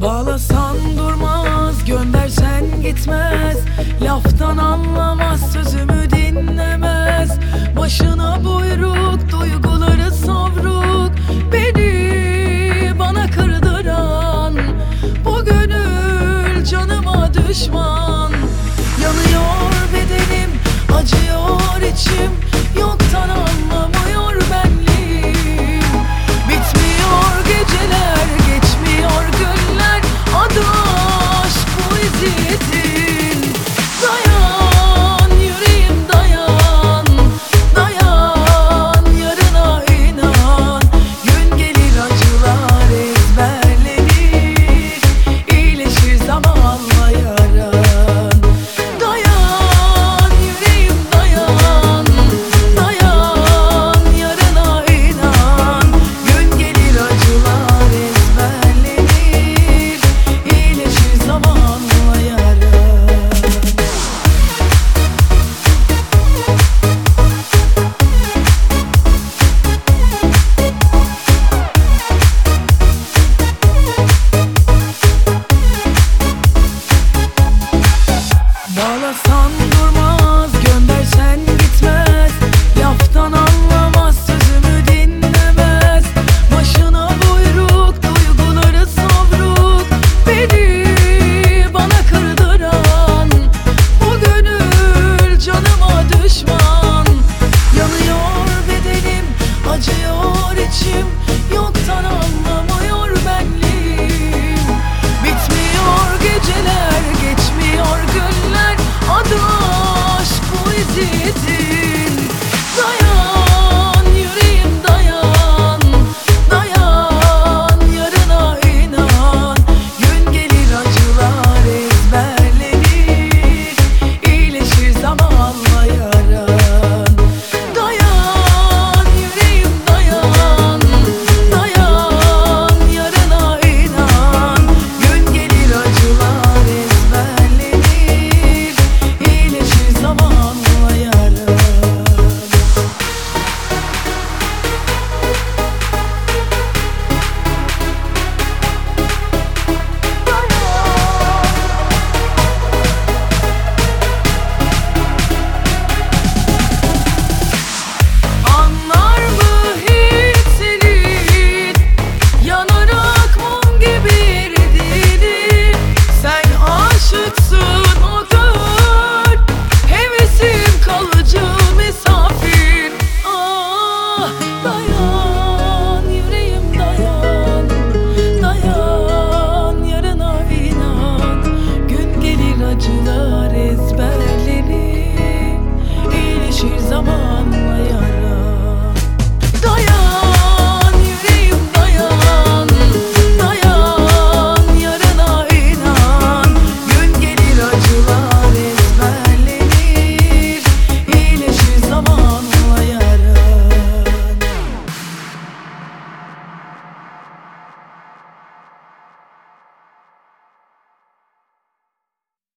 Bağlasan durmaz, göndersen gitmez. Laftan anlamaz, sözümü dinlemez. Başına buyruk, duyguları savruk. Beni bana kırdıran Bu gönül canıma düşman. Yanıyor bedenim, acıyor içim. sun.